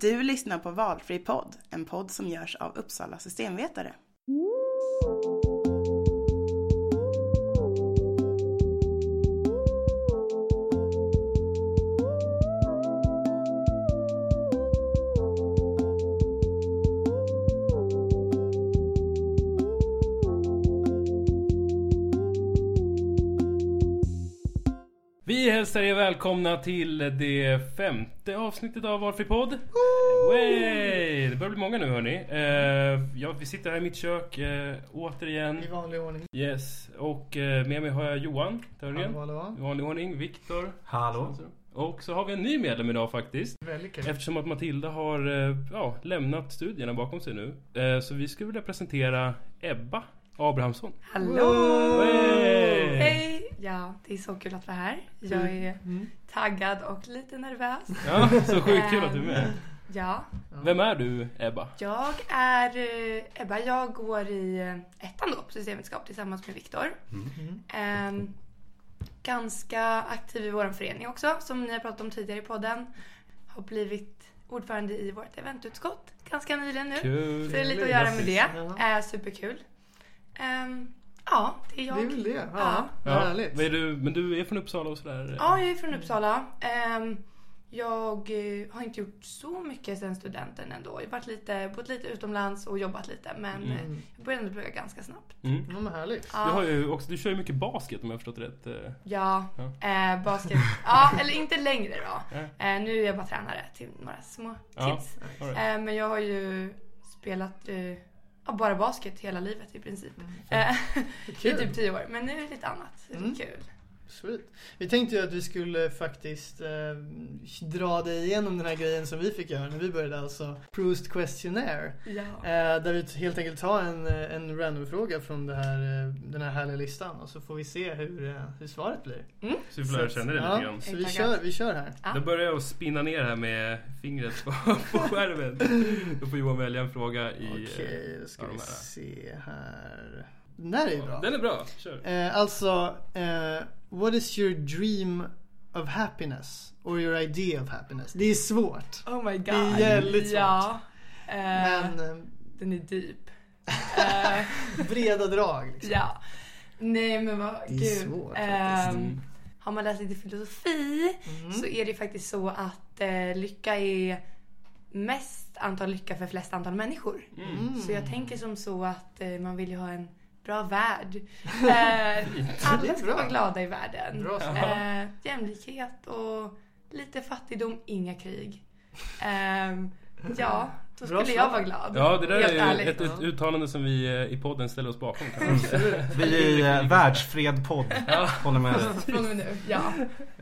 Du lyssnar på Valfri podd, en podd som görs av Uppsala systemvetare. Hälsar er välkomna till det femte avsnittet av Valfri podd. Way! Det börjar bli många nu hörni. Uh, ja, vi sitter här i mitt kök uh, återigen. I vanlig ordning. Yes, och uh, med mig har jag Johan Törngren. I vanlig ordning. Viktor. Hallå. Och så har vi en ny medlem idag faktiskt. Väldigt kul. Eftersom att Matilda har uh, ja, lämnat studierna bakom sig nu. Uh, så vi skulle vilja presentera Ebba Abrahamsson. Hallå! Hej! Ja, det är så kul att vara här. Jag är Mm. taggad och lite nervös. Ja, så sjukt kul att du är med. Ja, Vem är du Ebba? jag är eh, Ebba. Jag går i eh, ettan då på systemvetenskap tillsammans med Viktor. Mm. Ehm, ganska aktiv i vår förening också, som ni har pratat om tidigare i podden. Har blivit ordförande i vårt eventutskott ganska nyligen nu. Kul. Så det är lite att göra med det. Är superkul. Ehm, ja, det är jag. Det är väl det. Ja. Ja. Vad härligt. Vad är du, men du är från Uppsala och sådär? Ja, jag är från Uppsala. Ehm, jag eh, har inte gjort så mycket sen studenten ändå. Jag har varit lite, bott lite utomlands och jobbat lite. Men Mm. eh, jag började ändå plugga ganska snabbt. Mm. Ja, men härligt. Ja, Du, har ju också, du kör ju mycket basket om jag har förstått rätt. eh. ja, Ja. Eh, basket. ja, eller inte längre då. Ja. Eh, nu är jag bara tränare till några små Ja. kids. Right. Eh, men jag har ju spelat eh, ja, bara basket hela livet i princip. Mm. Eh, I typ tio år. Men nu är det lite annat. Det är Mm. kul. Sweet. Vi tänkte ju att vi skulle faktiskt eh, dra dig igenom den här grejen som vi fick göra när vi började alltså Proust Questionnaire. Ja. Eh, där vi helt enkelt tar en, eh, en random-fråga från det här, eh, den här härliga listan och så får vi se hur, eh, hur svaret blir. Så vi får lära känna dig lite ja, grann. Så vi kör, vi kör här. Ja. Då börjar jag att spinna ner här med fingret på, på skärmen. Då får Johan välja en fråga i... Okej, då ska vi här. se här. Den där är ju bra. Den är bra, kör. Eh, alltså, eh, what is your dream of happiness? Or your idea of happiness? Det är svårt. Oh my god. Det är jävligt svårt. Ja. Eh, Men eh, Den är deep. Eh, breda drag. Liksom. ja. Nej men vad, Det är gud. svårt. Mm. Har man läst lite filosofi Mm. så är det faktiskt så att eh, lycka är mest antal lycka för flest antal människor. Mm. Så jag tänker som så att man vill ju ha en bra värld. Eh, alla ska vara glada i världen. Bra. Eh, jämlikhet och lite fattigdom, inga krig. Ehm, ja, då Bra skulle jag svar. vara glad. Ja, det där Helt är ärligt. ett, uttalande som vi eh, i podden ställer oss bakom. Säga. Vi är eh, världsfredpodd. Håller med. Från och med nu, ja.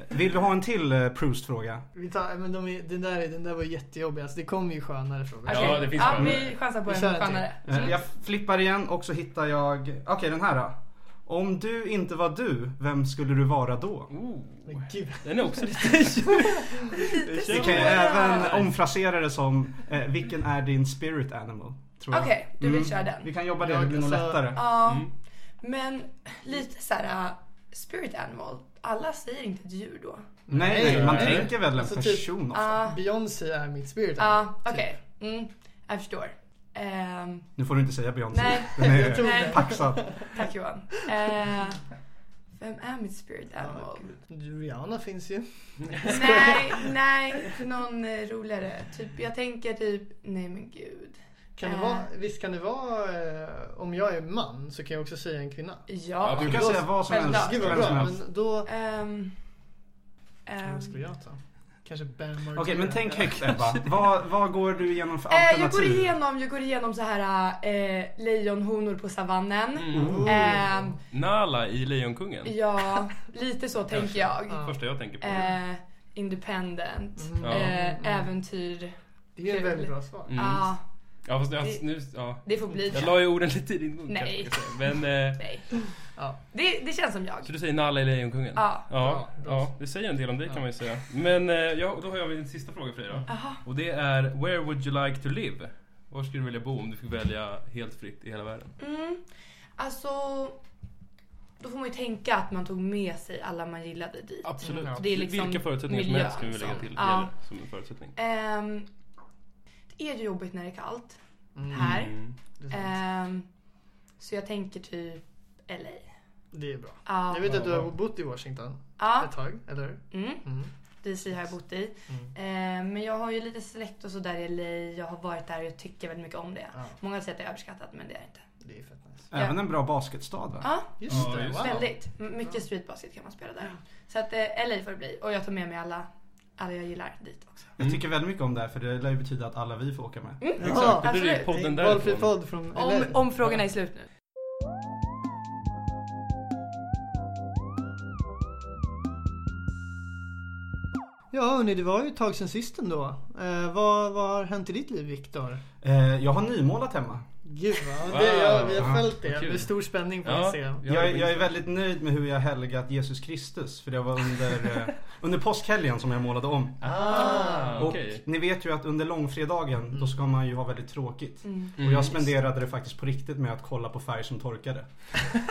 Vill du ha en till eh, Proust-fråga? Vi tar, men de den, där, den där var jättejobbig. Alltså, det kommer ju skönare frågor. Ja, Okej. det finns ja, skönare. vi chansar på Vi en skönare. Eh, Jag flippar igen och så hittar jag... Okej, den här då. Om du inte var du, vem skulle du vara då? Oh, Men gud. den är också lite... Vi kan ju även omfrasera det som eh, vilken är din spirit animal? Okej, du vill Mm. köra den. Vi kan jobba det, det blir nog lättare. Ja, Mm. men lite så här uh, spirit animal. Alla säger inte ett djur då. Nej, nej, man nej. tänker väl en Alltså, typ- person ofta. Ja, Beyoncé är mitt spirit. ja, typ. okej. Mm, jag förstår. Ehm, Nu får du inte säga Beyoncé. nej, Den Jag tror är nej. paxad. tack Johan. Eh, vem är mitt spirit animal? Rihanna finns ju. nej, nej, någon eh, roligare. Typ, jag tänker typ, nej men gud. Kan det Eh. vara, visst kan det vara, eh, om jag är man så kan jag också säga en kvinna. Ja. Ja, Du kan Då- säga vad som helst. Gud vad bra, men då... Ehm, ehm, Vad skulle jag ta? Kanske Ben Margera. Okej, men tänk högt Ebba. vad, vad går du igenom för Eh, jag alternativ? går igenom, jag går igenom så här eh, lejonhonor på savannen. Mm. Ehm, Nala i Lejonkungen. ja, lite så tänker jag. Ja. Första jag tänker på. Eh, independent, Mm. Ja. eh, äventyr. Det är ett väldigt bra svar. Mm. Ja, Ja, fast jag, Det- nu, ja. det får bli Jag la ju orden lite i din mun Nej. Men, eh, Nej. Ja. Det, det känns som jag. så du säger Nala i Lejonkungen? Ja. Ja, ja, det säger en del om dig kan man ju säga. Men eh, ja, då har jag en sista fråga för dig då. Aha. Och det är Where would you like to live? Var skulle du vilja bo om du fick välja helt fritt i hela världen? Mm. Alltså, då får man ju tänka att man tog med sig alla man gillade dit. Absolut. Det är liksom Vilka förutsättningar som miljön helst skulle vi lägga som- till Ja. gäller som en förutsättning. Ehm, är ju jobbigt när det är kallt Mm, här. Ehm, så jag tänker typ LA. Det är bra. Ja. Jag vet att du Ja. har bott i Washington Ja. ett tag, eller hur? Mm. Mm. DC har jag bott i. Mm. Ehm, men jag har ju lite släkt och sådär i LA. Jag har varit där och jag tycker väldigt mycket om det. Ja, Många säger att det är överskattat men det är det inte. det är fett nice. Även en bra basketstad va? Ja, Just Ja, det, just wow. väldigt. Mycket streetbasket kan man spela där. Så att eh, LA får det bli. Och jag tar med mig alla, alla jag gillar dit också. Jag tycker väldigt mycket om det här för det lär ju betyda att alla vi får åka med. Exakt, det blir ju podden därifrån. podd från Om, om frågorna är slut nu. Ja hörni, det var ju ett tag sedan sist ändå. Eh, vad, vad har hänt i ditt liv Viktor? Eh, jag har nymålat hemma. Gud vad, Wow. det, ja, vi har följt det med stor spänning på Ja. Instagram. Ja, Jag, jag är väldigt nöjd med hur jag helgat Jesus Kristus. För det var under, eh, under påskhelgen som jag målade om. Ah, Och okej. ni vet ju att under långfredagen då ska man ju ha väldigt tråkigt. Mm. Och jag spenderade det faktiskt på riktigt med att kolla på färg som torkade.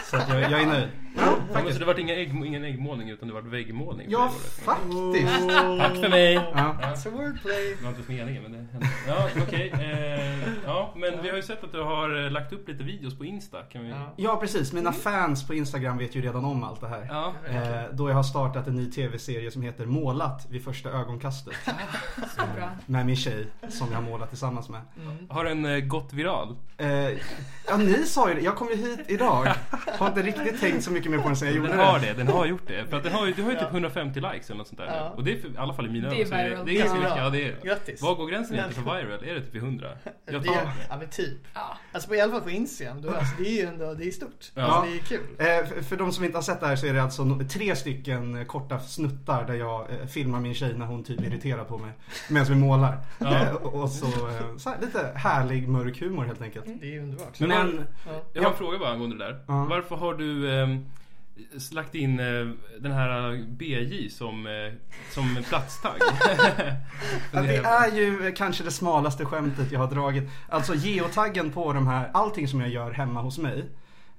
Så att jag, jag är nöjd. Ja, Ja, så det var ingen, ägg, ingen äggmålning utan det var väggmålning? Ja, faktiskt. Tack för mig! Ja. It's a wordplay. Det var inte meningen men det hände. Ja, okej. Eh, ja, men vi har ju sett att du har eh, lagt upp lite videos på Insta. Kan vi... Ja. ja, precis. Mina fans på Instagram vet ju redan om allt det här. Ja. Eh, då jag har startat en ny tv-serie som heter Målat vid första ögonkastet. Så bra. Med min tjej som jag har målat tillsammans med. Mm. Har den eh, gått viral? Eh, ja, ni sa ju det. Jag kom ju hit idag. Har inte riktigt tänkt så mycket mer på den sen jag gjorde Den har det, den har gjort det. För att den har ju, du har ju typ Ja. 150 likes eller något sånt där. Ja. Och det är för, i alla fall i mina Det är ögon. viral. Det, det är ganska Ja. mycket. Ja, det är, Grattis. vad går gränsen egentligen för viral? Är det typ i 100? Jag det, tar, ja men typ. Ja. Alltså på, i alla fall på Instagram. Då, alltså, det är ju ändå, det är stort. Ja. Alltså, det är kul. Eh, för, för de som inte har sett det här så är det alltså tre stycken eh, korta snuttar där jag eh, filmar min tjej när hon typ irriterar på mig. Medan vi målar. Ja. Eh, och så, eh, så här, lite härlig mörk humor helt enkelt. Det är ju underbart. Men Men, Ja. jag har en fråga bara angående det där. Varför har du eh, lagt in eh, den här BJ som, eh, som platstagg? Det är ju kanske det smalaste skämtet jag har dragit. Alltså geotaggen på de här, allting som jag gör hemma hos mig.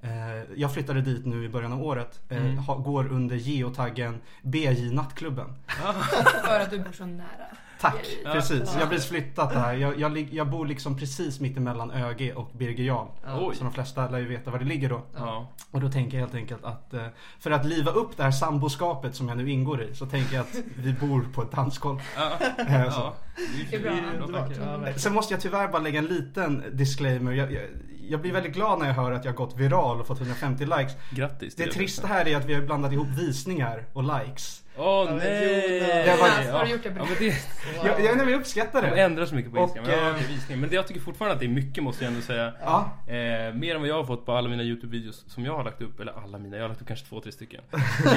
Eh, jag flyttade dit nu i början av året. Eh, Mm. går under geotaggen BJ Nattklubben. För att du bor så nära. Tack, Ja. precis. Jag har precis flyttat där. Jag, jag, lig- jag bor liksom precis mitt emellan ÖG och Birger Jarl. Så de flesta lär ju veta var det ligger då. Ja. Och då tänker jag helt enkelt att eh, för att liva upp det här samboskapet som jag nu ingår i så tänker jag att vi bor på ett dansgolv. Ja. Eh. Det. Det. Sen måste jag tyvärr bara lägga en liten disclaimer. Jag, jag, jag blir väldigt glad när jag hör att jag har gått viral och fått 150 likes. Grattis. Det er. trista här är att vi har blandat ihop visningar och likes. Åh men nej! Jonas. Det var- Jonas, har du gjort det bra? Ja, men det, Wow. Jag, jag, jag uppskattar de det. ändrar så mycket på Instagram. Och, ja, eh, okej, visning. Men det, jag tycker fortfarande att det är mycket måste jag ändå säga. Ja, Eh, mer än vad jag har fått på alla mina YouTube-videos som jag har lagt upp. Eller alla mina, jag har lagt upp kanske två, tre stycken.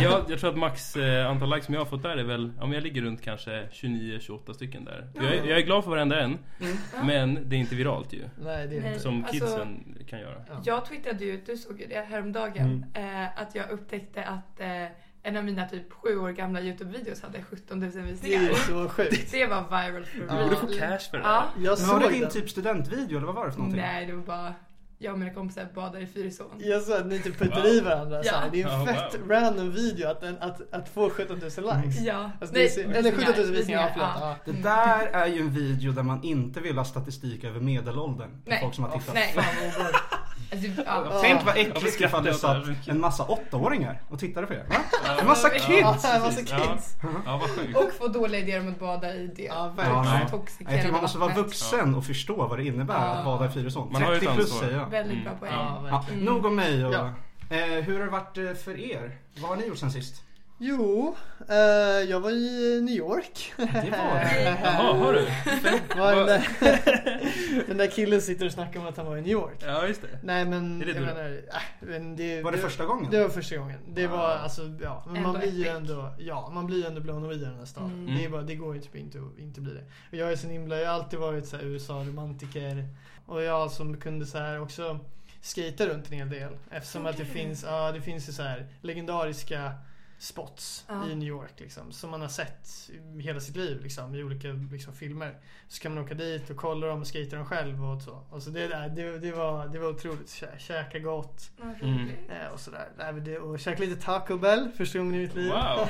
Jag, jag tror att max eh, antal likes som jag har fått där är väl, ja men jag ligger runt kanske 29-28 stycken där. Jag, är- jag är glad för varenda en. Men det är inte viralt ju. Nej, det är inte. Som Alltså- kidsen kan göra. Ja. Jag twittrade ju, du såg ju det häromdagen, eh, att jag upptäckte att eh, en av mina typ sju år gamla YouTube-videos hade 17 000 Det är visningar. så sjukt. Det var viral för Ja. Du real. borde få cash för det. Ja. Jag men var såg det din den. typ studentvideo eller vad var det för någonting? Nej, det var bara jag och mina kompisar badar i Fyrisån. Jag såg att ni typ puttar Wow. i varandra. Ja. Det är en Ja, fett wow. random video att, en- att, att få 17 000 likes. Ja. Alltså, det är, så- eller 17 000 visningar, ja, ja. Ja. Det där är ju en video där man inte vill ha statistik över medelåldern. För Nej. folk som har tittat. Nej. Fan. Alltså, ja. Ja. Tänk vad äckligt ifall det satt en massa åttaåringar och tittade på er. Va? Ja. En massa Ja, kids! Ja, en massa kids. Ja, ja. Och få dåliga idéer om att bada i det. Ja, Ja, verkligen. nej. Intoxikerande Jag tycker man måste vara vuxen och förstå vad det innebär Ja. att bada i Fyrisån. Man har ju 30 ett plus säger jag. Väldigt Mm. bra poäng. Ja, Ja, nog om mig och... Ja. Eh, hur har det varit eh, för er? Vad har ni gjort sen sist? Jo, eh, jag var i New York. Det var det. Jaha, har du? Var den, där, den där killen sitter och snackar om att han var i New York. Ja, just det. Nej men, Är det jag menar, äh, men det, Var det första gången? Det var första gången. Det var Ah. alltså, ja. Men Ändå man blir ju ändå, ja, man blir ju ändå blown away i den här staden. Mm. Det, är bara, det går ju typ inte att inte bli det. Och jag är så himla, jag har alltid varit så här USA-romantiker. Och jag som kunde så här också skata runt en hel del. Eftersom att det finns, ja det finns ju så här legendariska spots Ja. i New York liksom. Som man har sett hela sitt liv liksom, i olika liksom, filmer. Så kan man åka dit och kolla dem och skata dem själv och så. Och så det, där, det, det, var, det var otroligt. Kä- Käka gott. Mm. Eh, och sådär. Och käka lite Taco Bell första gången i mitt liv. Wow.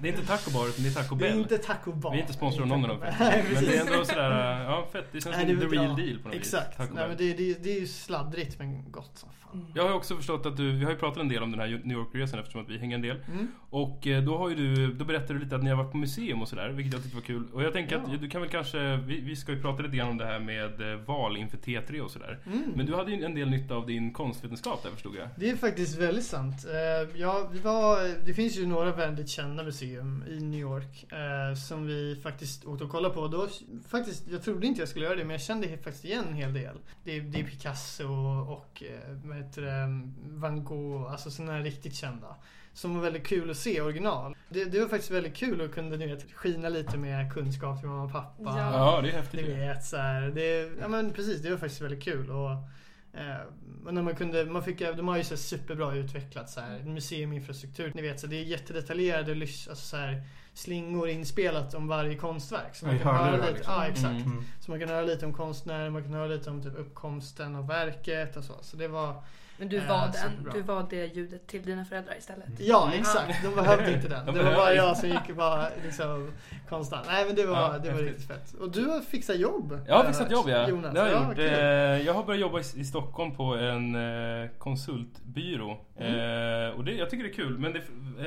Det är inte Taco Bar utan det är Taco det är Bell. inte Taco Bar. Vi är inte sponsrade av någon av dem. Men det är ändå sådär, ja fett. Det känns Nej, som det the väl- real ja, deal på något Exakt. vis. Nej, Bell. men det, det, det är ju sladdrigt men gott som fan. Jag har också förstått att du, vi har ju pratat en del om den här New York-resan eftersom att vi hänger en del. Mm. Och eh, då har du, då berättade du lite att ni har varit på museum och sådär, vilket jag tyckte var kul. Och jag tänker Ja. att du kan väl kanske, vi, vi ska ju prata lite grann om det här med eh, val inför T3 och sådär. Mm. Men du hade ju en del nytta av din konstvetenskap där förstod jag. Det är faktiskt väldigt sant. Eh, ja, var, det finns ju några väldigt kända museum i New York som vi faktiskt åkte och kollade på. Då, faktiskt, jag trodde inte jag skulle göra det men jag kände faktiskt igen en hel del. Det, är- det är Picasso och eh, vad heter det, Van Gogh, alltså sådana här riktigt kända. Som var väldigt kul att se original. Det, det var faktiskt väldigt kul att kunna ni vet, skina lite med kunskap till mamma och pappa. Ja. Ja, det är häftigt vet så här, det, ja men precis, det var faktiskt väldigt kul. Och, eh, och när man kunde, man fick, de har ju så här superbra utvecklat så här, museuminfrastruktur. Ni vet så det är jättedetaljerade alltså så här, slingor inspelat om varje konstverk. Så man kan höra lite, liksom. ja exakt. Mm. Mm. Så man kan höra lite om konstnären, man kan höra lite om typ uppkomsten av verket och så. Så det var, Men du Eh, var den. superbra. Du var det ljudet till dina föräldrar istället. ja exakt, de behövde inte den. De Det var bara jag som gick bara liksom konstant. Nej men det var, Ja, det var riktigt fett. Och du har fixat jobb. Jag har eh, fixat jobb ja. Jonas. Det har jag ja, gjort. kul. Eh, Jag har börjat jobba i, Stockholm på en eh, konsultbyrå. Eh, och det, jag tycker det är kul men det,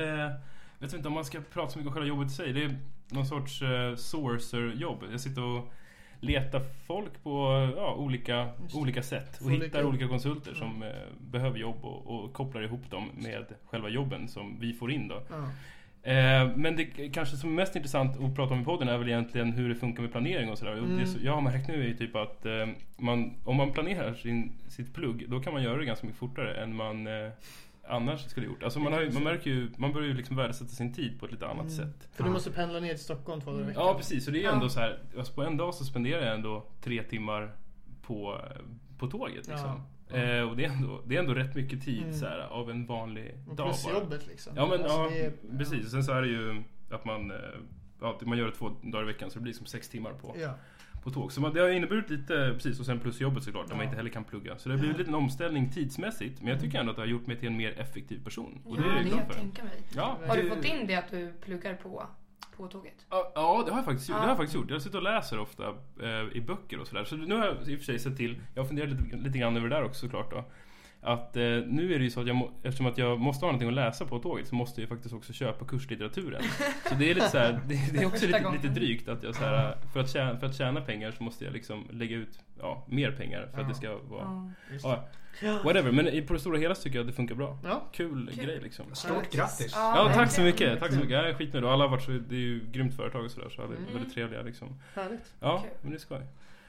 eh, vet inte om man ska prata så mycket om själva jobbet i sig. Det är någon sorts eh, sourcer-jobb. Jag sitter och letar folk på ja, olika, olika sätt. Och hittar olika konsulter som eh, behöver jobb och, och kopplar ihop dem med själva jobben som vi får in då. Eh, men det kanske som är mest intressant att prata om i podden är väl egentligen hur det funkar med planering och sådär. Mm. Som jag har märkt nu är ju typ att eh, man, om man planerar sin, sitt plugg då kan man göra det ganska mycket fortare än man eh, annars skulle gjort. Alltså man, har, ju- man märker ju, man börjar ju liksom värdesätta sin tid på ett lite annat Mm. sätt. För du måste pendla ner till Stockholm två dagar i veckan. Ja precis, och det är Ja. ändå så här, alltså på en dag så spenderar jag ändå tre timmar på, på tåget liksom. Ja. Eh, och det är, ändå, det är ändå rätt mycket tid Mm. så här, av en vanlig Och dag plus bara. jobbet liksom. Ja men Alltså, ja, det är- precis. Och sen så är det ju att man, eh, ja, man gör det två dagar i veckan så det blir som sex timmar på, Ja. På tåg. Så det har inneburit lite, precis, och sen plus jobbet såklart, där man inte heller kan plugga. Så det har blivit lite en omställning tidsmässigt. Men jag tycker ändå att det har gjort mig till en mer effektiv person. Och det är ja, jag det glad för. tänka mig. Ja. Har du fått in det att du pluggar på, på tåget? Ja, ja, det har jag faktiskt gjort. Det har jag Ja. faktiskt gjort. Jag sitter och läser ofta eh, i böcker och sådär. Så nu har jag i och för sig sett till, jag har funderat lite, lite grann över det där också såklart då. Att eh, nu är det ju så att jag, må, eftersom att jag måste ha någonting att läsa på tåget så måste jag ju faktiskt också köpa kurslitteraturen. Så det är lite så här, det, det är också lite, lite drygt att jag så här, för att, tjäna, för att tjäna pengar så måste jag liksom lägga ut ja, mer pengar för att det ska vara... Ja, Ja. whatever, men på det stora hela så tycker jag att det funkar bra. Ja. Kul, Kul. grej liksom. Stort grattis! Ja, tack så mycket. Tack så mycket. Jag är skitnöjd. Och alla har varit så, det är ju grymt företag och sådär. Så alla är Mm. väldigt trevliga liksom. Härligt. Ja, men det är skoj.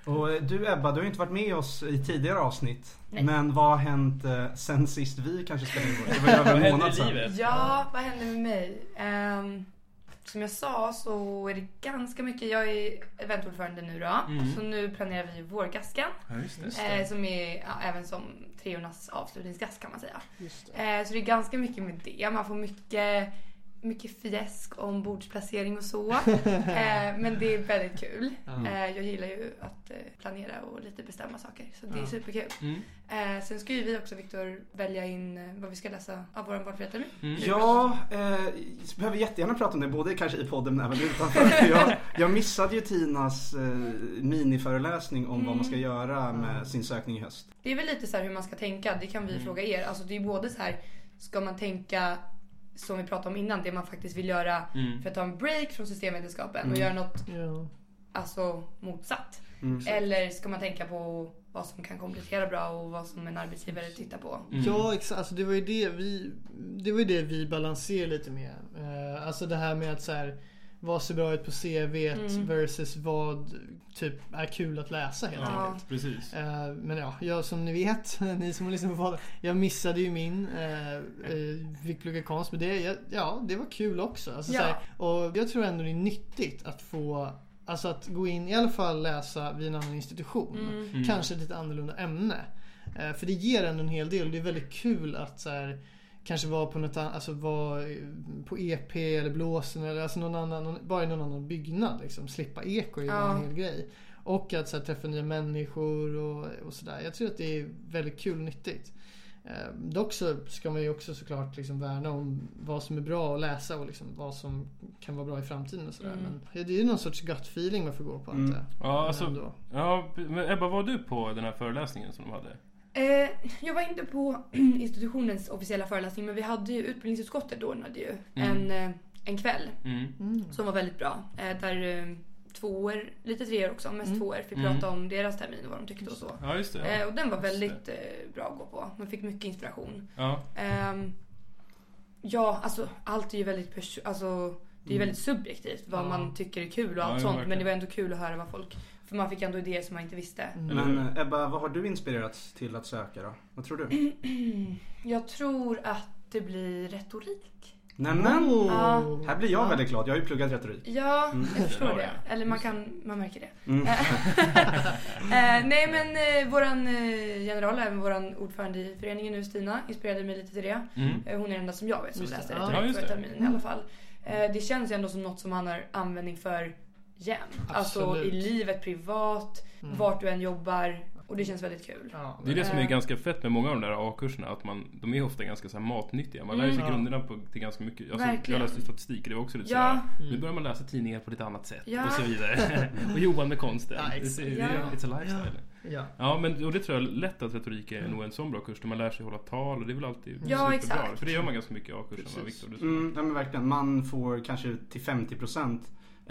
Och eh, du Ebba, du har ju inte varit med oss i tidigare avsnitt. Nej. Men vad har hänt eh, sen sist vi kanske spelade in? Det var ju över Vad en händer månad i sedan. livet? Ja, vad händer med mig? Ehm, som jag sa så är det ganska mycket. Jag är eventordförande nu då. Mm. Så nu planerar vi vårgaskan. Ja, just det. Eh, som är ja, även som treornas avslutningsgast kan man säga. Just det. Eh, så det är ganska mycket med det. Man får mycket, mycket fjäsk om bordsplacering och så. eh, men det är väldigt kul. Ja. Eh, jag gillar ju att eh, planera och lite bestämma saker. Så det är Ja. superkul. Mm. Eh, sen ska ju vi också, Viktor, välja in eh, vad vi ska läsa av vår valfrihetstermin. Mm. Ja, eh, behöver jättegärna prata om det, både kanske i podden men även utanför. För jag, jag missade ju Tinas eh, miniföreläsning om vad man ska göra med sin sökning i höst. Det är väl lite så här hur man ska tänka. Det kan vi Mm. fråga er. Alltså det är både så här, ska man tänka som vi pratade om innan, det man faktiskt vill göra Mm. för att ta en break från systemvetenskapen och Mm. göra något Ja. alltså, motsatt. Mm. Eller ska man tänka på vad som kan komplettera bra och vad som en arbetsgivare tittar på? Mm. Ja exakt, alltså det var ju det vi, det var ju det vi balanserade lite med. Eh, alltså det här med att så här, vad ser bra ut på CVt Mm. versus vad typ är kul att läsa helt Ja. enkelt. Precis. Eh, men ja, jag som ni vet, ni som har lyssnat på podden, jag missade ju min, eh, eh, fick plugga konst, men det, jag, ja, det var kul också. Alltså, Ja. så här, och jag tror ändå det är nyttigt att få Alltså att gå in, i alla fall läsa vid en annan institution. Mm. Mm. Kanske ett lite annorlunda ämne. Eh, för det ger ändå en hel del och det är väldigt kul att så här, kanske vara på något annat, alltså vara på EP eller Blåsen eller alltså någon annan, någon, bara i någon annan byggnad liksom. Slippa eko är ju Ja. en hel grej. Och att så här, träffa nya människor och, och sådär. Jag tror att det är väldigt kul och nyttigt. Eh, dock så ska man ju också såklart liksom värna om vad som är bra att läsa och liksom vad som kan vara bra i framtiden och sådär. Mm. Men det är ju någon sorts gut feeling man får gå på Mm. jag. Ja, alltså, ändå. ja, men Ebba, var du på den här föreläsningen som de hade? Eh, jag var inte på institutionens officiella föreläsning men vi hade ju utbildningsutskottet ordnade ju Mm. en, eh, en kväll Mm. Mm. som var väldigt bra. Eh, där eh, tvåor, lite treor också, mest Mm. tvåor fick Mm. prata om deras termin och vad de tyckte och så. Ja, just det. Eh, och den var Just väldigt eh, bra att gå på. Man fick mycket inspiration. Ja. Ehm, ja, alltså allt är ju väldigt perso- alltså, det är Mm. väldigt subjektivt vad Ja. man tycker är kul och Ja, allt ja, sånt. verkligen. Men det var ändå kul att höra vad folk... För man fick ändå idéer som man inte visste. Mm. Men eh, Ebba, vad har du inspirerats till att söka då? Vad tror du? Jag tror att det blir retorik. Nämen! Ja. Här blir jag Ja. väldigt glad. Jag har ju pluggat retorik. Ja, Mm. jag förstår det. Eller man kan, man märker det. Mm. Eh, nej men eh, våran eh, general, även våran ordförande i föreningen nu Stina, inspirerade mig lite till det. Mm. Eh, hon är den enda som jag vet som Just det. läste Ja. retorik Ja, för terminen i alla fall. Eh, det känns ju ändå som något som han har användning för jämt. Alltså i livet, privat, Mm. vart du än jobbar. Och det känns väldigt kul. Ja, Det är det som är Eh. ganska fett med många av de där A-kurserna, att man, de är ofta ganska så här matnyttiga. Man lär Mm. sig Ja. grunderna på, till ganska mycket. Alltså, jag läste statistik och det var också lite Ja. Mm. nu börjar man läsa tidningar på lite annat sätt Ja. och så vidare. och Johan med konsten. Ja, det, det, it's a lifestyle. Ja. Ja, men och det tror jag lätt att retorik är nog en sån bra kurs där man lär sig hålla tal och det är väl alltid Ja, superbra. exakt. För det gör man ganska mycket i A-kursen va. Viktor? Mm, ja, men verkligen. Man får kanske till 50%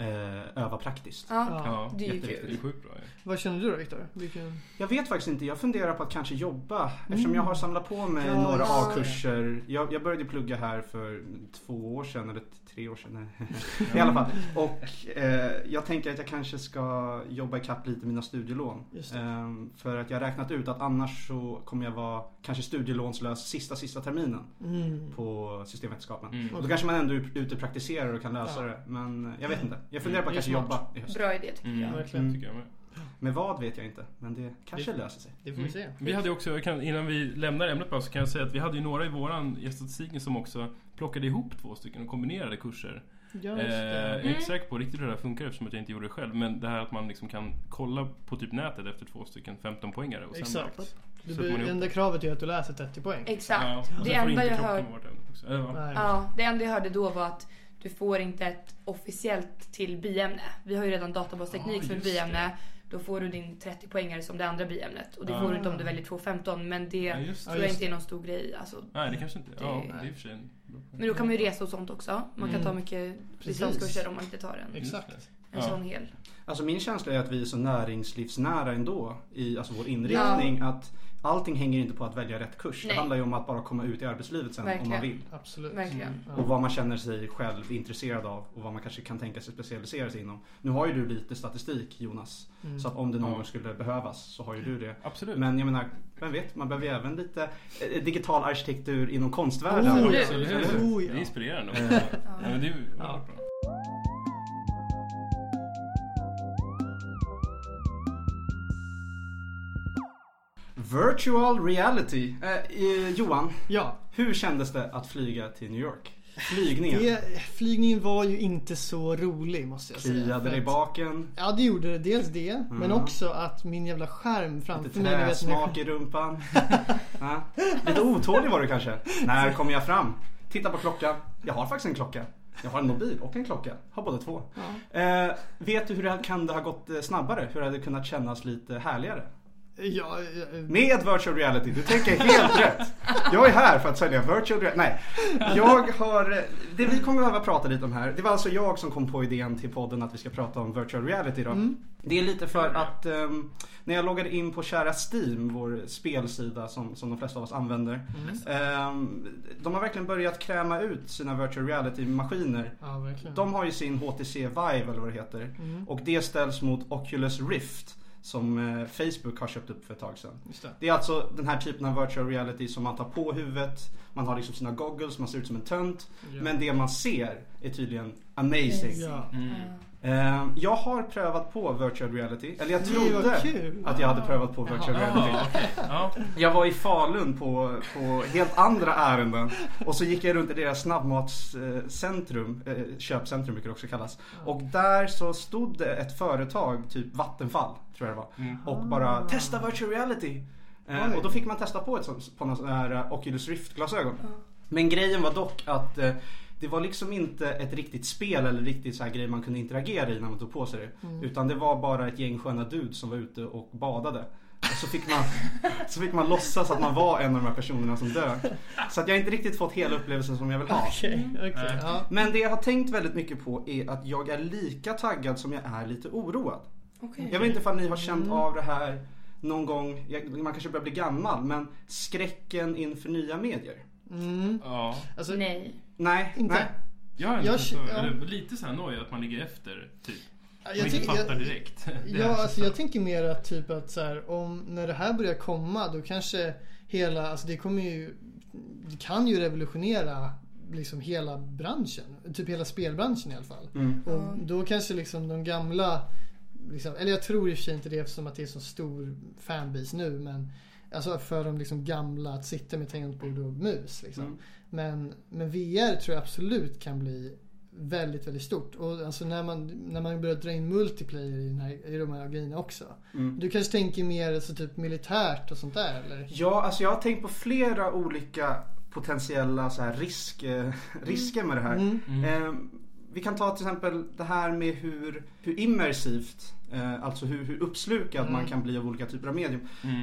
eh, öva praktiskt. Ja, Ja, det är ju det är sjukt bra ja. Vad känner du då Viktor? Vilken... Jag vet faktiskt inte. Jag funderar på att kanske jobba. Eftersom Mm. jag har samlat på mig Ja, några. A-kurser. Jag, jag började plugga här för två år sedan, eller tre år sedan. I alla fall. Och eh, jag tänker att jag kanske ska jobba ikapp lite mina studielån. Ehm, för att jag har räknat ut att annars så kommer jag vara kanske studielånslös sista, sista terminen Mm. på systemvetenskapen. Mm. Och då kanske man ändå är ute och praktiserar och kan lösa Ja. det. Men jag vet inte. Jag funderar på att kanske smart. jobba i höst. Bra idé tycker Mm. jag. Verkligen. Tycker jag med. Med vad vet jag inte. Men det kanske Det- löser sig. Det får vi se. Mm. Vi hade också, kan, innan vi lämnar ämnet bara, så kan jag säga att vi hade ju några i våran i statistiken som också plockade ihop två stycken och kombinerade kurser. Ja, just Eh, det. jag är Mm. inte säker på riktigt hur det här funkar eftersom att jag inte gjorde det själv. Men det här att man liksom kan kolla på typ nätet efter två stycken 15 poängare och sen Exakt. bara- Det blir, enda det. kravet är att du läser 30 poäng. Exakt. Ja, det enda jag hör... Eh, ja. Ja, det enda jag hörde då var att du får inte ett officiellt till biämne. Vi har ju redan databasteknik ett just biämne. Då får du din 30 poängare som det andra biämnet. Och det Ja. får du inte om du väljer 2.15. Men det Ja, just tror det. jag just inte är någon stor grej. Alltså, Nej, det kanske inte... Ja, Det- det är för sig men då kan man ju resa och sånt också. Man kan Mm. ta mycket distanskurser om man inte tar en, Exakt. det. en Ja. sån hel. Alltså min känsla är att vi är så näringslivsnära ändå i alltså vår inriktning att allting hänger inte på att välja rätt kurs. Det Nej. handlar ju om att bara komma ut i arbetslivet sen om Verkligen. man vill. Absolut. Verkligen. Ja. Och vad man känner sig själv intresserad av och vad man kanske kan tänka sig specialisera sig inom. Nu har ju du lite statistik Jonas. Mm. Så att om det någon Ja. gång skulle behövas så har ju du det. Absolut. Men jag menar, vem vet, man behöver ju även lite eh, digital arkitektur inom konstvärlden. Oh, Absolut. Oh, Det är ja. inspirerande. Eh, Ja, Ja. men det är ju Ja. bra. Virtual reality. Eh, Johan, Ja, hur kändes det att flyga till New York? Flygningen. det, flygningen var ju inte så rolig måste jag säga. Kliade det i baken? Ja det gjorde det. Dels det. Men Mm. också att min jävla skärm framför Lite mig. när träsmak i rumpan? ja. Lite otålig var du kanske? När kommer jag fram? Titta på klockan. Jag har faktiskt en klocka. Jag har en mobil och en klocka. Har båda två. Eh, vet du hur det kan det ha gått eh, snabbare? Hur det hade kunnat kännas lite härligare? Ja, ja, Med virtual reality. Du tänker helt rätt. Jag är här för att sälja virtual reality. Nej. Jag har... Det vi kommer behöva prata lite om här. Det var alltså jag som kom på idén till podden att vi ska prata om virtual reality då. Mm. Det är lite för att ehm, när jag loggade in på kära Steam, vår spelsida som, som de flesta av oss använder. Mm. ehm, de har verkligen börjat kräma ut sina virtual reality maskiner. ja. De har ju sin HTC Vive eller vad det heter. Mm. Och det ställs mot Oculus Rift som eh, Facebook har köpt upp för ett tag sedan. Just det. Det är alltså den här typen av virtual reality som man tar på huvudet. Man har liksom sina goggles, man ser ut som en tönt. Ja. Men det man ser är tydligen amazing. Ja. Mm. Eh, jag har prövat på virtual reality. Eller jag trodde att jag hade prövat på virtual Jaha. reality. Jag var i Falun på, på helt andra ärenden. Och så gick jag runt i deras snabbmatscentrum, eh, köpcentrum brukar det också kallas. Och där så stod det ett företag, typ Vattenfall tror jag det var. Mm. Och bara testa virtual reality. Eh, Oj. och då fick man testa på ett sånt, på några sådana här Oculus Rift-glasögon. Men grejen var dock att eh, det var liksom inte ett riktigt spel eller riktigt så här grej man kunde interagera i när man tog på sig det. Mm. Utan det var bara ett gäng sköna dudes som var ute och badade. Och så fick, man, så fick man låtsas att man var en av de här personerna som dör. Så att jag har inte riktigt fått hela upplevelsen som jag vill ha. Okej. Nej. Ja. Men det jag har tänkt väldigt mycket på är att jag är lika taggad som jag är lite oroad. Okej. Jag vet inte ifall ni har känt Mm. av det här någon gång, man kanske börjar bli gammal, men skräcken inför nya medier. Mm. Ja. Alltså, Nej. Nej, Inte. nej. Jag Jag inte k- så, ja. eller lite så här noj att man ligger efter. Typ. jag Och inte tänker- fattar jag- direkt. Ja, alltså jag tänker mer att typ att så här, om när det här börjar komma då kanske hela, alltså det kommer ju, det kan ju revolutionera liksom hela branschen. Typ hela spelbranschen i alla fall. Mm. Och då kanske liksom de gamla, liksom, eller jag tror i och för sig inte det eftersom att det är så stor fanbase nu men Alltså för de liksom gamla att sitta med tangentbord och mus liksom. Mm. Men, men VR tror jag absolut kan bli väldigt, väldigt stort. Och alltså när man, när man börjar dra in multiplayer i, den här, i de här grejerna också. Mm. Du kanske tänker mer alltså, typ militärt och sånt där eller? Ja, alltså jag har tänkt på flera olika potentiella så här risk, eh, risker med det här. Mm. Mm. Eh, vi kan ta till exempel det här med hur, hur immersivt, eh, alltså hur, hur uppslukad Mm. man kan bli av olika typer av medium. Mm.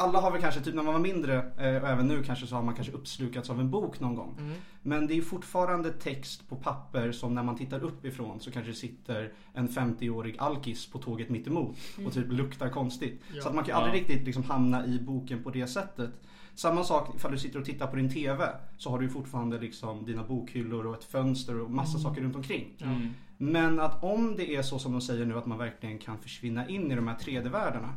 Alla har väl kanske, typ när man var mindre eh, och även nu kanske så har man kanske uppslukats av en bok någon gång. Mm. Men det är fortfarande text på papper som när man tittar uppifrån så kanske sitter en 50-årig alkis på tåget mitt emot och typ luktar konstigt. Ja. Så att man kan ju aldrig Ja. riktigt liksom hamna i boken på det sättet. Samma sak ifall du sitter och tittar på din TV så har du ju fortfarande liksom dina bokhyllor och ett fönster och massa saker runt omkring. Mm. Men att om det är så som de säger nu att man verkligen kan försvinna in i de här 3D-världarna.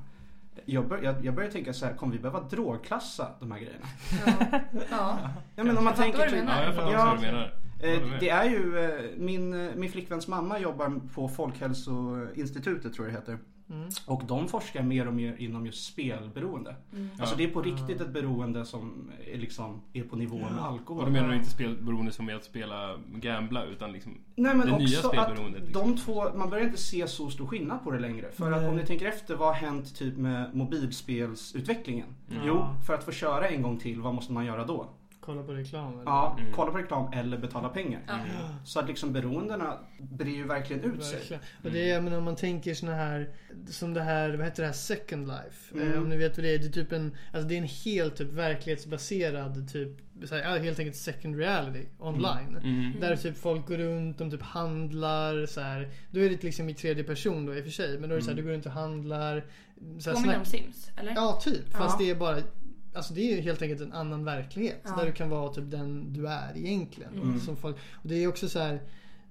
Jag, bör, jag, jag börjar tänka så här, kommer vi behöva drogklassa de här grejerna? Ja. ja. Ja men om man Jag fattar tänker vad du typ, menar. Ja, jag fattar Ja. vad du menar. Eh. Det är ju, eh, min, eh, min flickväns mamma jobbar på Folkhälsoinstitutet tror jag det heter. Mm. Och de forskar mer och mer inom just spelberoende. Alltså Ja. det är på riktigt ett beroende som är, liksom, är på nivå med Och alkohol. då menar du inte spelberoende som är att spela gambla utan liksom Nej men det nya också spelberoendet. att Liksom. de två, man börjar inte se så stor skillnad på det längre. För att om ni tänker efter, vad har hänt typ med mobilspelsutvecklingen? Mm. Jo, för att få köra en gång till, vad måste man göra då? Kolla på reklam eller? Ja, Mm. kolla på reklam eller betala pengar. Ja. Så att liksom beroendena brer ju verkligen ut sig. Verkligen. Och det är, men om man tänker såna här, som det här, vad heter det här, Second Life. Mm. Eh, om ni vet vad det är. Det är typ en, alltså det är en helt typ verklighetsbaserad typ, här, helt enkelt second reality online. Mm. Där typ folk går runt, de typ handlar så här. Då är det liksom i tredje person då i och för sig. Men då är det så här, du går runt och handlar. Så här, Påminner om Sims, eller? Ja, typ. Fast Ja. det är bara Alltså det är ju helt enkelt en annan verklighet. Ja. Där du kan vara typ den du är egentligen. Mm. Som folk, och det är också så här.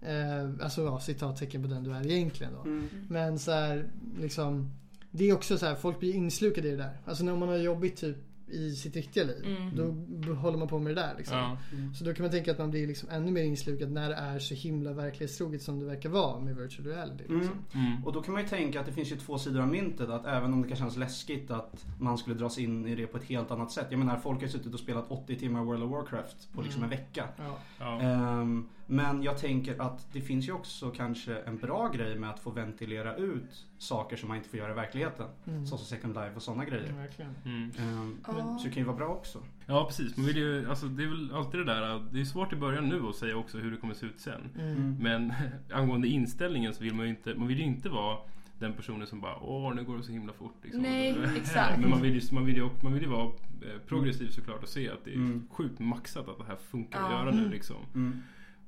Eh, alltså ja, citattecken på den du är egentligen då. Mm. Men så här, liksom. Det är också så här, folk blir inslukade i det där. Alltså när man har jobbigt typ i sitt riktiga liv. Mm. Då håller man på med det där liksom. Ja. Så då kan man tänka att man blir liksom ännu mer inslukad när det är så himla verklighetstroget som det verkar vara med virtual reality. Liksom. Mm. Mm. Och då kan man ju tänka att det finns ju två sidor av myntet. Att även om det kan kännas läskigt att man skulle dras in i det på ett helt annat sätt. Jag menar folk har suttit och spelat 80 timmar World of Warcraft på liksom en vecka. Ja. Ja. Ehm, men jag tänker att det finns ju också kanske en bra grej med att få ventilera ut saker som man inte får göra i verkligheten. Mm. Så som Second Life och sådana grejer. Verkligen. Mm. Ehm, Ja. Så det kan ju vara bra också. ja, precis. Man vill ju, alltså, det är väl alltid det där. Det är svårt i början nu att säga också hur det kommer se ut sen. Mm. Men angående inställningen så vill man ju inte, man vill ju inte vara den personen som bara åh nu går det så himla fort. Liksom. Nej, exakt. Men man vill ju, man vill ju, man vill ju vara eh, progressiv såklart och se att det är Mm. sjukt maxat att det här funkar att Ja. göra nu liksom.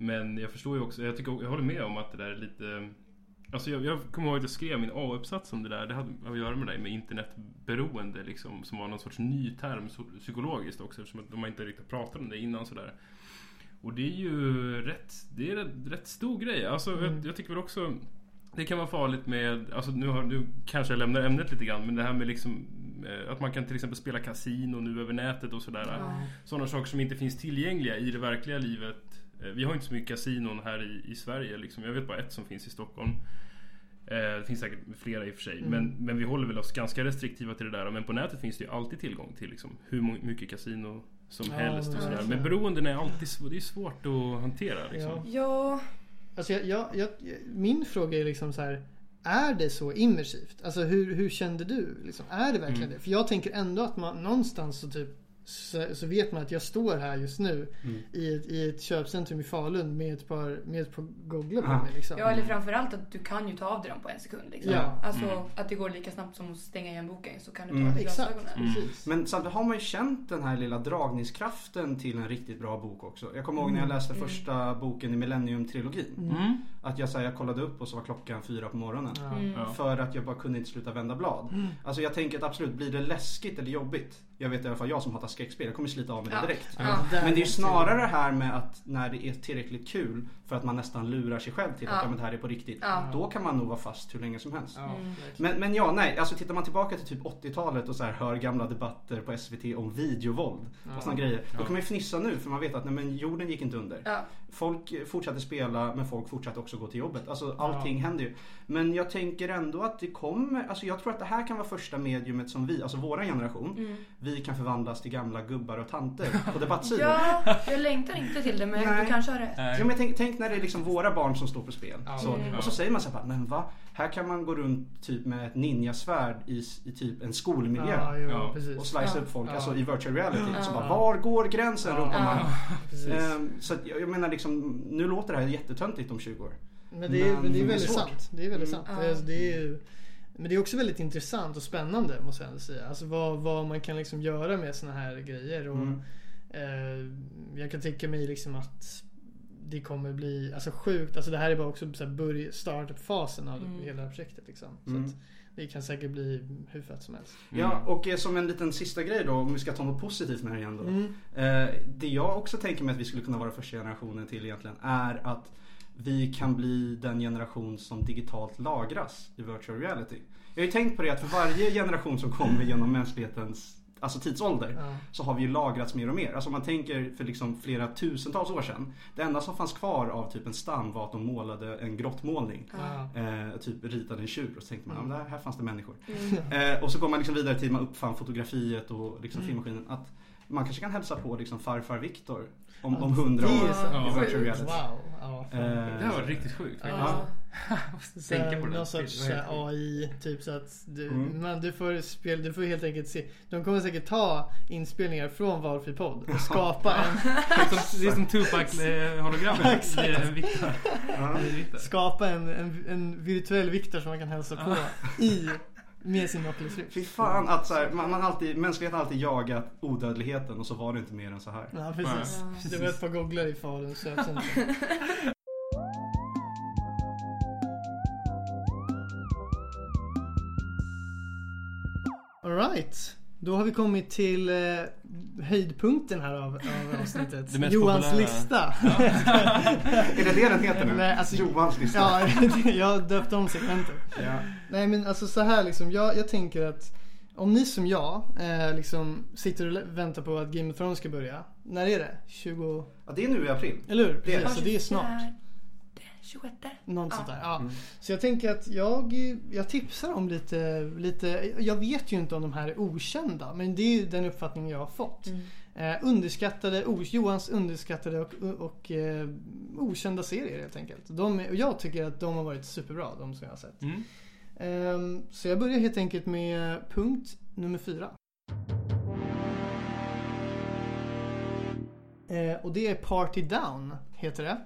Mm. Men jag förstår ju också, jag, tycker, jag håller med om att det där är lite Alltså jag, jag kommer ihåg att jag skrev min A-uppsats om det där. Det hade att göra med det med internetberoende liksom. Som var någon sorts ny term psykologiskt också. Eftersom att de inte riktigt pratat om det innan sådär. Och det är ju rätt, det är rätt, rätt stor grej. Alltså Mm. jag, jag tycker väl också det kan vara farligt med, alltså nu, har, nu kanske jag lämnar ämnet lite grann, men det här med liksom eh, att man kan till exempel spela kasino nu över nätet och sådär. Ja. Sådana saker som inte finns tillgängliga i det verkliga livet. Eh, Vi har inte så mycket kasinon här i, i Sverige. Liksom. Jag vet bara ett som finns i Stockholm. Eh, Det finns säkert flera i och för sig. Mm. Men, men vi håller väl oss ganska restriktiva till det där. Men på nätet finns det ju alltid tillgång till liksom, hur mycket kasino som Ja, helst. Och men sådär. Men beroenden är alltid sv- det är svårt att hantera. Liksom. Ja. Ja. Alltså jag, jag, jag, min fråga är liksom så här. är det så immersivt? Alltså hur, hur kände du? Liksom, är det verkligen det? För jag tänker ändå att man någonstans så typ så, så vet man att jag står här just nu i, ett, i ett köpcentrum i Falun med ett par, med ett par googlar på Ja. mig. Liksom. Ja, eller framförallt att du kan ju ta av dig dem på en sekund. Liksom. Ja. Alltså att det går lika snabbt som att stänga igen boken så kan du ta Mm. av dig glasögonen. precis. Men samtidigt har man ju känt den här lilla dragningskraften till en riktigt bra bok också. Jag kommer ihåg när jag läste första boken i Millennium-trilogin. Mm. Att jag, så här, jag kollade upp och så var klockan fyra på morgonen. Mm. För att jag bara kunde inte sluta vända blad. Mm. Alltså jag tänker att absolut, blir det läskigt eller jobbigt? Jag vet i alla fall jag som hatar skräckspel, jag kommer slita av med det direkt. Ja. Men det är ju snarare det här med att när det är tillräckligt kul för att man nästan lurar sig själv till att Ja. men det här är på riktigt. Ja. Då kan man nog vara fast hur länge som helst. Ja, Mm. Men, men ja, nej. Alltså tittar man tillbaka till typ 80-talet och så här hör gamla debatter på SVT om videovåld och såna grejer. Då kan man ju fnissa nu för man vet att nej, men jorden gick inte under. Ja. Folk fortsatte spela men folk fortsatte också gå till jobbet. Alltså allting händer ju. Men jag tänker ändå att det kommer, alltså jag tror att det här kan vara första mediumet som vi, alltså våra generation, Mm. vi kan förvandlas till gamla gubbar och tanter på debattsidor. ja, jag längtar inte till det men Nej. du kanske har rätt. Ja, men tänk, tänk när det är liksom våra barn som står på spel. Ja. Så, Mm. Och så säger man så här, bara, men va? Här kan man gå runt typ med ett ninjasvärd i, i typ en skolmiljö. Ja, jo, Ja. Och slicea Ja. upp folk, Ja. alltså i virtual reality. Ja. Så bara, var går gränsen? Ja. ropar Ja. man. Ehm, så att jag, menar liksom, nu låter det här jättetöntigt om 20 år. Men det är, Men det är väldigt svårt. sant. Det är väldigt Mm. sant. Det, är, det är ju, men det är också väldigt intressant och spännande måste jag ändå säga. Alltså vad, vad man kan liksom göra med såna här grejer. Och, Mm. eh, jag kan tänka mig liksom att det kommer bli alltså sjukt. Alltså det här är bara också så här startup-fasen av Mm. hela här projektet. Liksom. Så Mm. att det kan säkert bli hur fett som helst. Ja, och eh, som en liten sista grej då, om vi ska ta något positivt med det igen då. Mm. Eh, det jag också tänker mig att vi skulle kunna vara första generationen till egentligen är att vi kan bli den generation som digitalt lagras i virtual reality. Jag har ju tänkt på det att för varje generation som kommer genom mänsklighetens alltså tidsålder Ja. så har vi ju lagrats mer och mer. Alltså om man tänker för liksom flera tusentals år sedan. Det enda som fanns kvar av typ en stam var att de målade en grottmålning. Ja. Eh, typ ritade en tjur och så tänkte man, ja, men där, här fanns det människor. Mm. Eh, och så går man liksom vidare till man uppfann fotografiet och liksom Mm. filmmaskinen. Att man kanske kan hälsa på liksom farfar Viktor om, om hundra år så- i Ja. virtual reality. Wow. Ja. Eh, Det här var riktigt sjukt. Ja. Tänka på det. Någon sorts AI, typ så att du, Mm. men du får spel, du får helt enkelt se. De kommer säkert ta inspelningar från Valfri podd och skapa en. Det är som Tupac-hologrammet. Ja. Är Viktor. skapa en, en, en virtuell Viktor som man kan hälsa på i med sin Oculus Rift. Fy fan att så här, man, man alltid, mänskligheten har alltid jagat odödligheten och så var det inte mer än så här. Ja precis. Ja. Det var ett par googlar i Falun köpcentrum. Alright. Då har vi kommit till eh, höjdpunkten här av, av avsnittet. Johans populära. lista. Är det det den heter nu? Nej, alltså- Johans lista. ja, jag har döpt om segmentet. Ja. Nej men alltså så här liksom, jag, jag tänker att om ni som jag eh, liksom sitter och väntar på att Game of Thrones ska börja. När är det? 20... Ja, det är nu i april. Eller hur? Det är- så det är snart. 26. Något Ja. sånt där. Ja. Mm. Så jag tänker att jag, jag tipsar om lite, lite, jag vet ju inte om de här är okända men det är ju den uppfattningen jag har fått. Mm. Eh, underskattade, o, Johans underskattade och, och eh, okända serier helt enkelt. De, och jag tycker att de har varit superbra, de som jag har sett. Mm. Ehm, så jag börjar helt enkelt med punkt nummer fyra. Eh, och det är Party Down, heter det.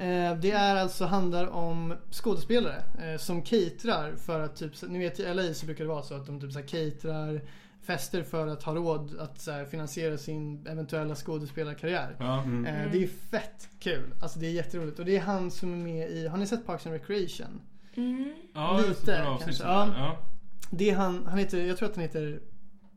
Eh, det är alltså handlar om skådespelare eh, som caterar för att typ, ni vet i LA så brukar det vara så att de typ så här caterar fester för att ha råd att så här, finansiera sin eventuella skådespelarkarriär. Ja. Mm. Eh, det är fett kul. Alltså det är jätteroligt. Och det är han som är med i, har ni sett Parks and Recreation? Mm. Ja, Lite, kanske. Ja. Ja. Det är han, han heter, jag tror att han heter,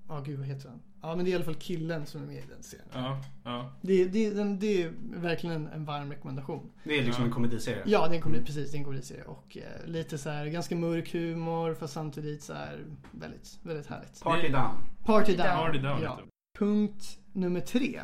ja gud vad heter han? Ja men det är i alla fall killen som är med i den serien. Ja. Ja. Det, det, den, det är verkligen en, en varm rekommendation. Det är liksom Ja. en komediserie. Ja, det är en komedi, precis. Det är en komediserie. Och eh, lite så här ganska mörk humor fast samtidigt så här väldigt, väldigt härligt. Party down. Party down. Party down, ja. heter Punkt nummer tre.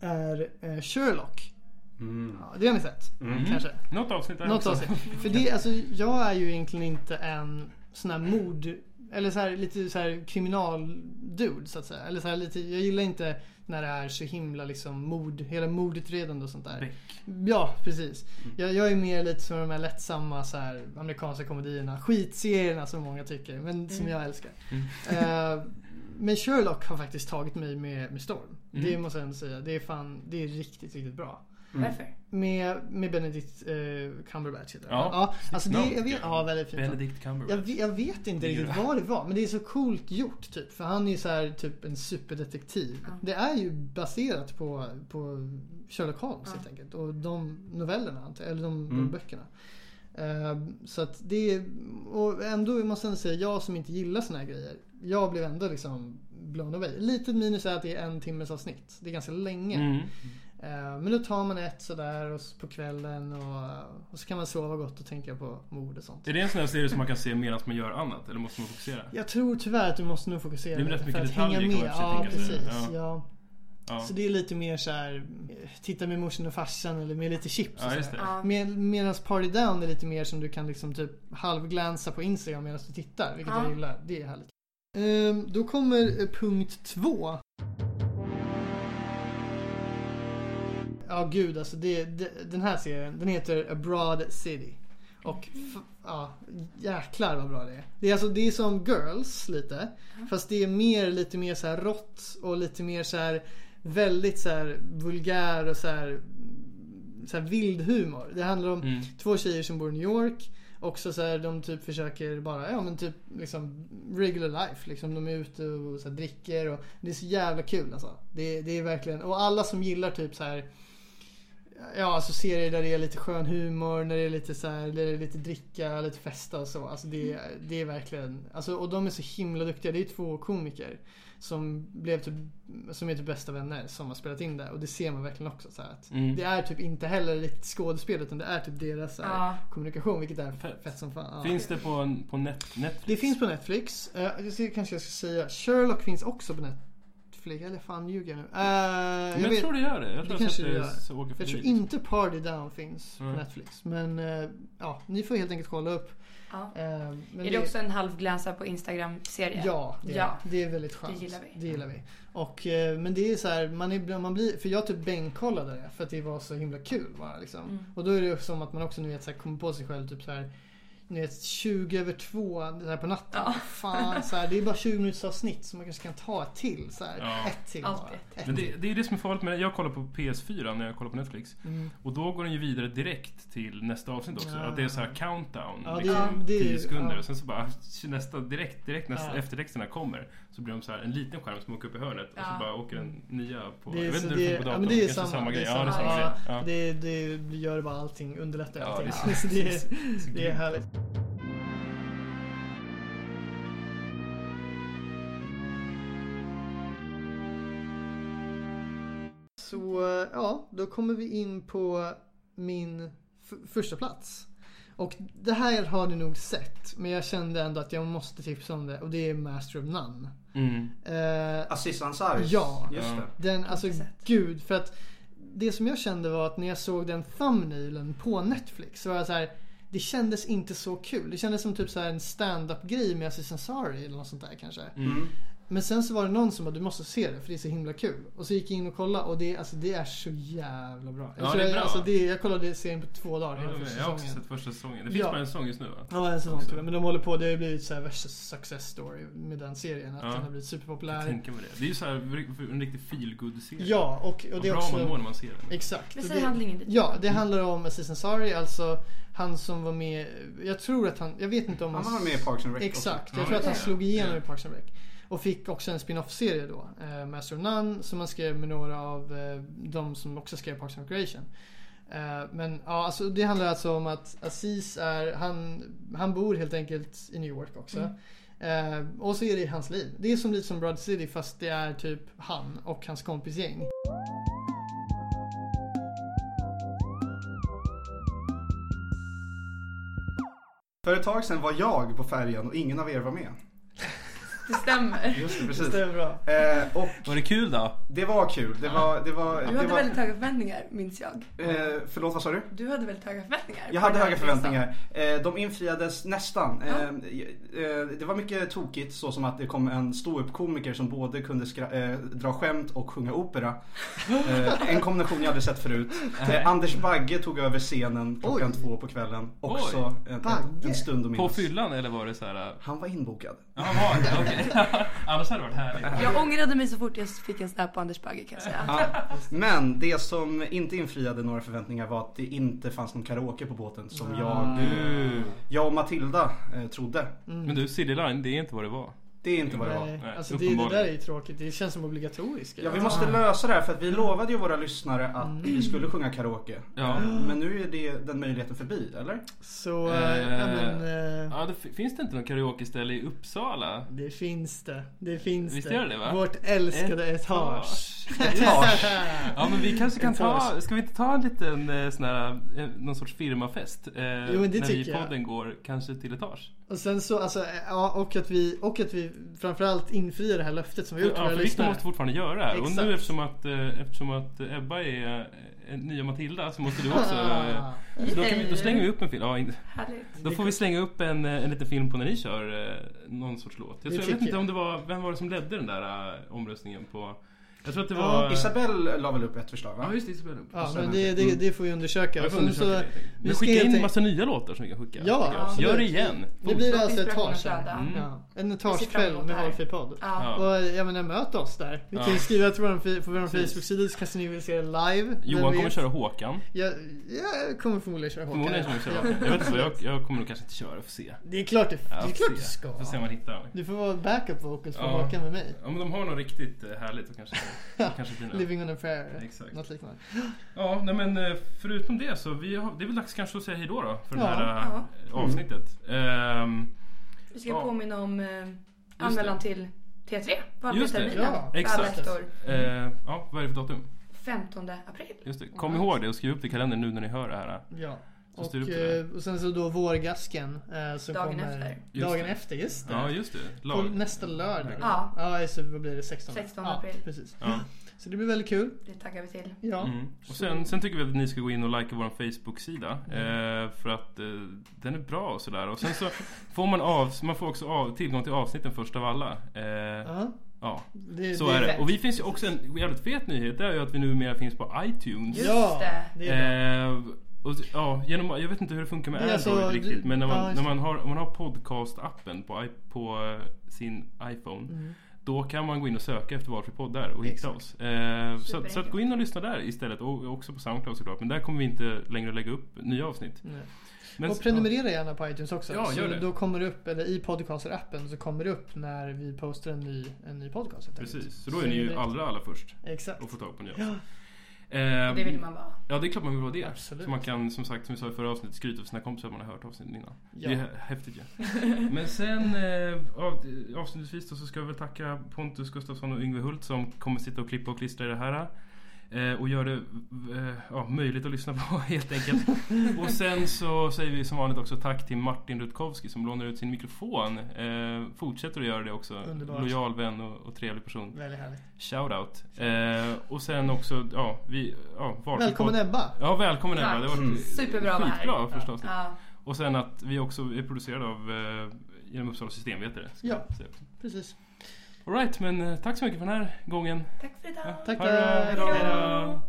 Är eh, Sherlock. Mm. Ja, det har ni sett. Mm. Kanske. Något avsnitt där Något också. avsnitt. För det, alltså, jag är ju egentligen inte en sån här mord... Eller så här, lite så här kriminaldude så att säga. Eller så här, lite, jag gillar inte När det är så himla liksom mord, hela mordutredande och sånt där. Beck. Ja, precis. Jag, jag är mer lite som de här lättsamma så här, amerikanska komedierna. Skitserierna som många tycker, men som Mm. jag älskar. Mm. Eh, men Sherlock har faktiskt tagit mig med, med storm. Mm. Det måste jag ändå säga. Det är fan, det är riktigt, riktigt bra. Mm. Varför? Med, med Benedict eh, Cumberbatch heter. Ja, ja alltså det, jag vet, ja väldigt fint. Benedict Cumberbatch. Jag, vet- jag vet inte riktigt vad det var men det är så coolt gjort typ. För han är ju så här typ en superdetektiv. Ja. Det är ju baserat på, på Sherlock Holmes Ja. helt enkelt. Och de novellerna, antar jag, eller de, de Mm. böckerna. Ehm, så att det är, och ändå måste jag ändå säga, jag som inte gillar såna här grejer. Jag blev ändå liksom blown away. Litet minus är att det är en timmes avsnitt. Det är ganska länge. Mm. Eh, Men då tar man ett sådär och på kvällen och, och så kan man sova gott och tänka på mord och sånt. Är det en sån här serie som man kan se medan man gör annat? Eller måste man fokusera? Jag tror tyvärr att du måste nog fokusera Det är lite rätt för mycket att hänga detaljer, med. Ja, precis. Ja. Ja. Ja, Så det är lite mer så här, eh, titta med morsan och farsan eller med lite chips ja just det. Med, medans Party Down är lite mer som du kan liksom typ halvglänsa på Instagram medan du tittar. Vilket Ja. jag gillar. Det är härligt. Ehm, då kommer eh, punkt två. Ja gud alltså det, det, den här serien den heter Abroad City. Och ja, jäklar vad bra det är. Det är alltså det är som Girls lite. Fast det är mer, lite mer så här rått och lite mer så här väldigt så här vulgär och så här, så här vild humor. Det handlar om Mm. två tjejer som bor i New York. Också så här, de typ försöker bara, ja men typ liksom regular life. Liksom, de är ute och så här, dricker och det är så jävla kul alltså. Det, det är verkligen, och alla som gillar typ så här Ja alltså serier där det är lite skön humor, när det är lite så här, där det är lite dricka, lite festa och så. Alltså det, det är verkligen, alltså, och de är så himla duktiga. Det är två komiker som blev typ, som är typ bästa vänner som har spelat in det. Och det ser man verkligen också så att Mm. Det är typ inte heller riktigt skådespel utan det är typ deras så här, Ja. kommunikation vilket är Fett. fett, som fan. Ja. Finns det på, på net, Netflix? Det finns på Netflix. Eh, jag ska, kanske jag ska säga Sherlock finns också på Netflix. Eller fan ljuger jag nu? Men jag jag, vet- tror det gör det. Jag Det tror kanske att det det gör. så åker Jag tror inte Party Down finns på Mm. Netflix. Men eh, ja, ni får helt enkelt kolla upp. Ja. Men är det också en halvglänsa på Instagram-serie? Ja, det är, Ja. det är väldigt skönt. Det gillar vi. Det gillar vi. Och, eh, men det är så här, man, är, man blir, för jag typ bänkkollade det för att det var så himla kul bara liksom. Mm. Och då är det som att man också nu vet så här, kommer på sig själv typ så här. Ni vet 20 över 2 det här på natten. Ja. Fan, så här, det är bara 20 minuters avsnitt så man kanske kan ta ett till. Så här, Ja. Ett till bara. Ett Men det, det är det som är farligt med det. Jag kollar på PS4 när jag kollar på Netflix. Mm. Och då går den ju vidare direkt till nästa avsnitt också. Ja. Att det är så här countdown. Ja, det- liksom, det är- 10 sekunder. ja. Och sen så bara nästa, direkt, direkt när Ja. eftertexterna kommer. Så blir de så här en liten skärm som åker upp i hörnet. Och så bara åker en nya på... Det är jag vet inte hur det det- funkar på datorn. men det är Kanske samma- grej. det är Ja, det är samma. samma grej. Det, det gör bara allting, underlättar Ja, allting. det är är, är härligt. Så eh, ja, då kommer vi in på min första plats. Och det här har ni nog sett, men jag kände ändå att jag måste tipsa om det och det är Master of None. Mm. Eh, Aziz Ansari. Ja. Just det. den, alltså gud, för att det som jag kände var att när jag såg den thumbnailen på Netflix så var jag så här. Det kändes inte så kul. Det kändes som typ så här en stand-up grej med Aziz Ansari eller något sånt där kanske. Mm. Men sen så var det någon som bara du måste se det för det är så himla kul. Och så gick jag in och kollade och det, alltså, det är så jävla bra. Jag, Ja, tror det är jag, bra. Alltså, det, jag kollade serien på två dagar, hela Ja, första jag har också sett första säsongen. Det finns Ja. bara en säsong just nu va? Ja, en säsong med. Men de håller på, det har blivit så här värsta success story med den serien. Att Ja. den har blivit Jag superpopulär. tänker mig det. Det är ju så här en riktig feelgood serie Ja, och, och Vad det är bra också... man mår när man ser den. Exakt. Men och säg det- handlingen lite. Ja, det handlar om Aziz Ansari, alltså han som var med, jag tror att han, jag vet inte om Han var med i Parks and Rec Exakt, också. jag Ja, tror att han slog igenom i Parks and Rec. Och fick också en spin-off-serie då, eh, Master of None, som han skrev med några av eh, de som också skrev Parks and Recreation. Eh, men ja, alltså det handlar alltså om att Aziz är, han, han bor helt enkelt i New York också. Eh, och så är det hans liv. Det är som lite som Broad City fast det är typ han och hans kompisgäng. För ett tag sedan var jag på färjan och ingen av er var med. Det stämmer. Just det, Det precis. stämmer bra. Eh, och Var det kul då? det var kul. Det var... Det var, Du det hade var väldigt höga förväntningar, minns jag. eh, förlåt, vad sa du? Du hade väldigt höga förväntningar. Jag på hade höga förväntningar. Eh, de infriades nästan. Ja. Eh, eh, det var mycket tokigt så som att det kom en ståuppkomiker som både kunde skra- eh, dra skämt och sjunga opera. Eh, en kombination jag aldrig sett förut. Eh, Anders Bagge tog över scenen klockan Oj. två på kvällen. Också en, en, en stund att På minnas. fyllan eller var det så här? Han var inbokad. Ja, var Okej. Annars hade det varit härligt. Jag ångrade mig så fort jag fick en snap på Anders Bagge kan jag säga. Ja. Men det som inte infriade några förväntningar var att det inte fanns någon karaoke på båten som jag, Du. jag och Matilda eh, trodde. Men du, City Line, det är inte vad det var. Det är inte vad det var. Nej, Nej, alltså det, det där är ju tråkigt. Det känns som obligatoriskt. Ja, vi måste lösa det här för att vi lovade ju våra lyssnare att Mm. vi skulle sjunga karaoke. Ja. Men nu är det den möjligheten förbi, eller? Så, Eh, äh, men, äh, Ja, det, finns det inte någon karaoke-ställe i Uppsala? det finns det. Det finns Visst det. gör det, va? Vårt älskade etage. Etage. Ja men vi kanske kan ta, Etage. ska vi inte ta en liten eh, sån här, eh, någon sorts firmafest? Eh, Jo, men det när vi i tycker jag. podden går kanske till etage. Och sen så, alltså, ja, och att vi, och att vi framförallt infriar det här löftet som vi Ja, gjort till för lyssnare. måste fortfarande göra det här. Och nu eftersom att, eh, eftersom att Ebba är eh, nya Matilda så måste du också... eh, Ah. Så då, kan vi, då slänger vi upp en film. Ja, in- då får vi slänga upp en, eh, en liten film på när ni kör eh, någon sorts låt. Jag, tror, jag vet inte om det var, vem var det som ledde den där eh, omröstningen på... Jag tror att det Ja, var... Isabelle la väl upp ett förslag va? Ja just det, Isabella. Ja, sen- men det, det, det får vi undersöka. Och får undersöka så, vi skickar in enk- massa nya låtar som vi kan skicka. Ja, absolut. Gör det igen. Det blir alltså sedan. flöda. Mm. Ja. En etagekväll med här. valfri podd. Ja. Ja. Och jag menar möt oss där. Vi kan ju Ja. skriva till vår, på vår. Facebook-sida så kanske ni vill se det live. Johan kommer köra Håkan. Jag, jag kommer förmodligen köra Håkan. Förmodligen kommer köra Håkan. Jag vet inte jag, jag kommer nog kanske inte köra, får se. Det är klart, det, Ja, det, är klart du ska. Får se om man hittar. Du får vara backup vocals för Ja. Håkan med mig. Ja men de har något riktigt härligt och kanske, det. Living on a prayer. Exakt. Något liknande. Ja, nej men eh, förutom det så vi har, det är väl dags kanske att säga hejdå då för det Ja. här eh, Ja. avsnittet. Ehm, Vi ska Ja. påminna om eh, anmälan till T3. Just det. Valfrihetsterminen. Ja, exakt. ettor. eh, ja, vad är det för datum? 15 april. Just det. Kom ihåg det och skriv upp det i kalendern nu när ni hör det här. Ja. Och, styr upp det eh, och sen så då vårgasken. Eh, som Dagen kommer efter. Just Dagen det. efter, just det. Ja, just det. På nästa lördag. Ja. Ja, så vad blir det? 16? 16 ja, april. Precis. Ja. Så det blir väldigt kul. Det taggar vi till. Ja. Mm. Och sen, sen tycker vi att ni ska gå in och likea vår Facebook-sida. Mm. Eh, för att eh, den är bra och sådär. Och sen så får man, av, man får också av, tillgång till avsnitten först av alla. Eh, Ja, ja, det, så det är det. fett. Och vi finns ju också en jävligt fet nyhet. Det är ju att vi numera finns på iTunes. Just Ja, det. det är bra. Eh, och, ja, genom, jag vet inte hur det funkar med Android alltså- riktigt. Men när man, ja, när man har, om man har podcast-appen på, på eh, sin iPhone. Mm. Då kan man gå in och söka efter valfri podd där och hitta oss. Eh, så, så att gå in och lyssna där istället. Och också på Soundcloud såklart. Men där kommer vi inte längre lägga upp nya avsnitt. Nej. Men, och prenumerera gärna på iTunes också. Ja, så då kommer det upp, eller i podcaster-appen så kommer det upp när vi postar en ny, en ny podcast. Precis, så då är ni ju det- allra, allra först Exakt. att få tag på nya Ja. Eh, Det vill man vara. Ja, det är klart man vill vara det. Absolut. Så man kan, som sagt, som vi sa i förra avsnittet, skryta för sina kompisar att man har hört avsnittet innan. Ja. Det är hä- häftigt ju. Men sen eh, av, avslutningsvis då, så ska jag väl tacka Pontus Gustafsson och Yngve Hult som kommer sitta och klippa och klistra i det här. Eh, och gör det eh, ja, möjligt att lyssna på helt enkelt. och sen så säger vi som vanligt också tack till Martin Rutkowski som lånar ut sin mikrofon. Eh, fortsätter att göra det också. Underbart. Lojal vän och, och trevlig person. Väldigt härligt. Shoutout. Eh, och sen också, ja, vi... Ja, Välkommen. Ebba! Ja, välkommen Ebba. Det varit Mm. Superbra att vara här. skitbra förstås. Ja. Och sen att vi också är producerade av eh, genom Uppsala systemvetare. Ja. Precis. All right, men eh, tack så mycket för den här gången. Tack för idag. Ja, Tack, ha det bra. tack. Hej då.